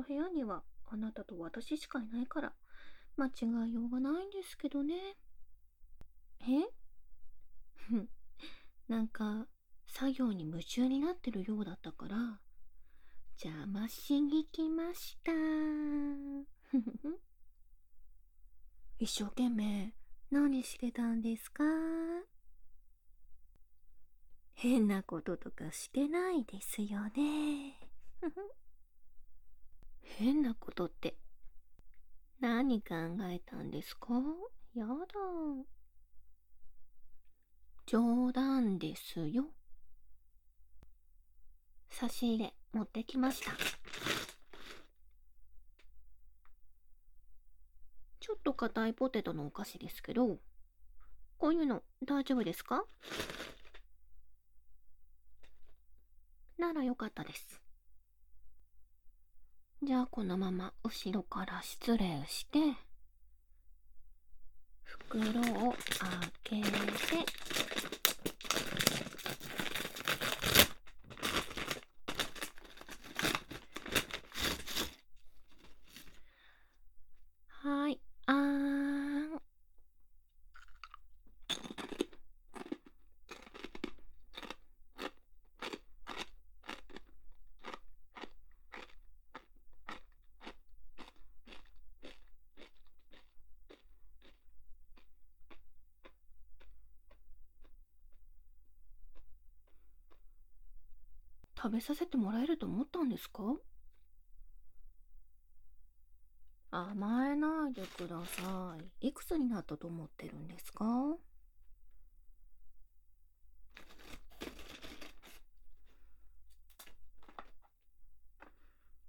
の部屋にはあなたと私しかいないから間違いようがないんですけどね。え？なんか作業に夢中になってるようだったから邪魔しに来ました。一生懸命何してたんですか？変なこととかしてないですよね。変なことって何考えたんですか？やだ。冗談ですよ。差し入れ持ってきました。ちょっと硬いポテトのお菓子ですけど、こういうの大丈夫ですか？ならよかったです。じゃあこのまま後ろから失礼して、袋を開けて、食べさせてもらえると思ったんですか？甘えないでください。いくつになったと思ってるんですか？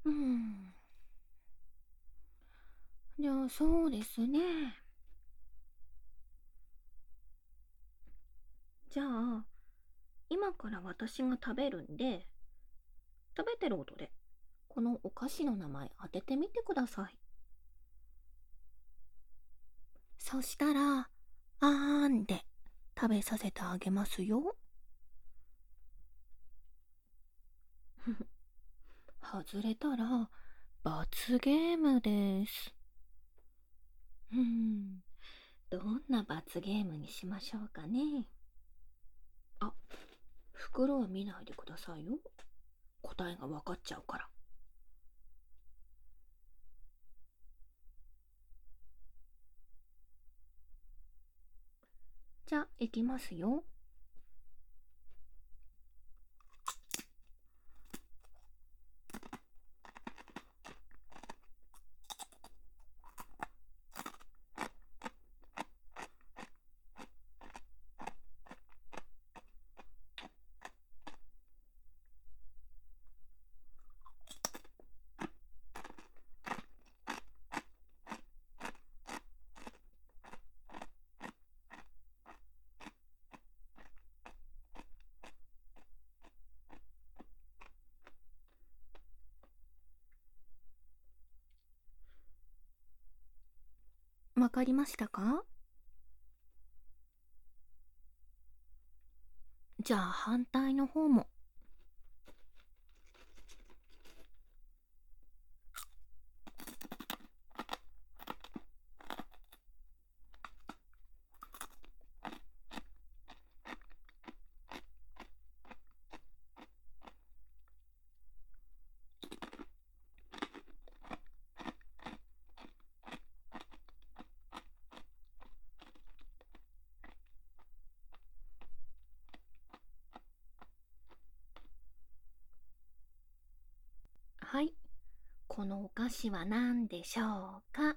うん。じゃあそうですね。じゃあ、今から私が食べるんで、食べてる音で、このお菓子の名前当ててみてください。そしたら、あーんで食べさせてあげますよ。外れたら、罰ゲームです。うん、どんな罰ゲームにしましょうかね。あ、袋は見ないでくださいよ。答えが分かっちゃうから。じゃあ、いきますよ。わかりましたか？じゃあ反対の方も。はい。このお菓子は何でしょうか？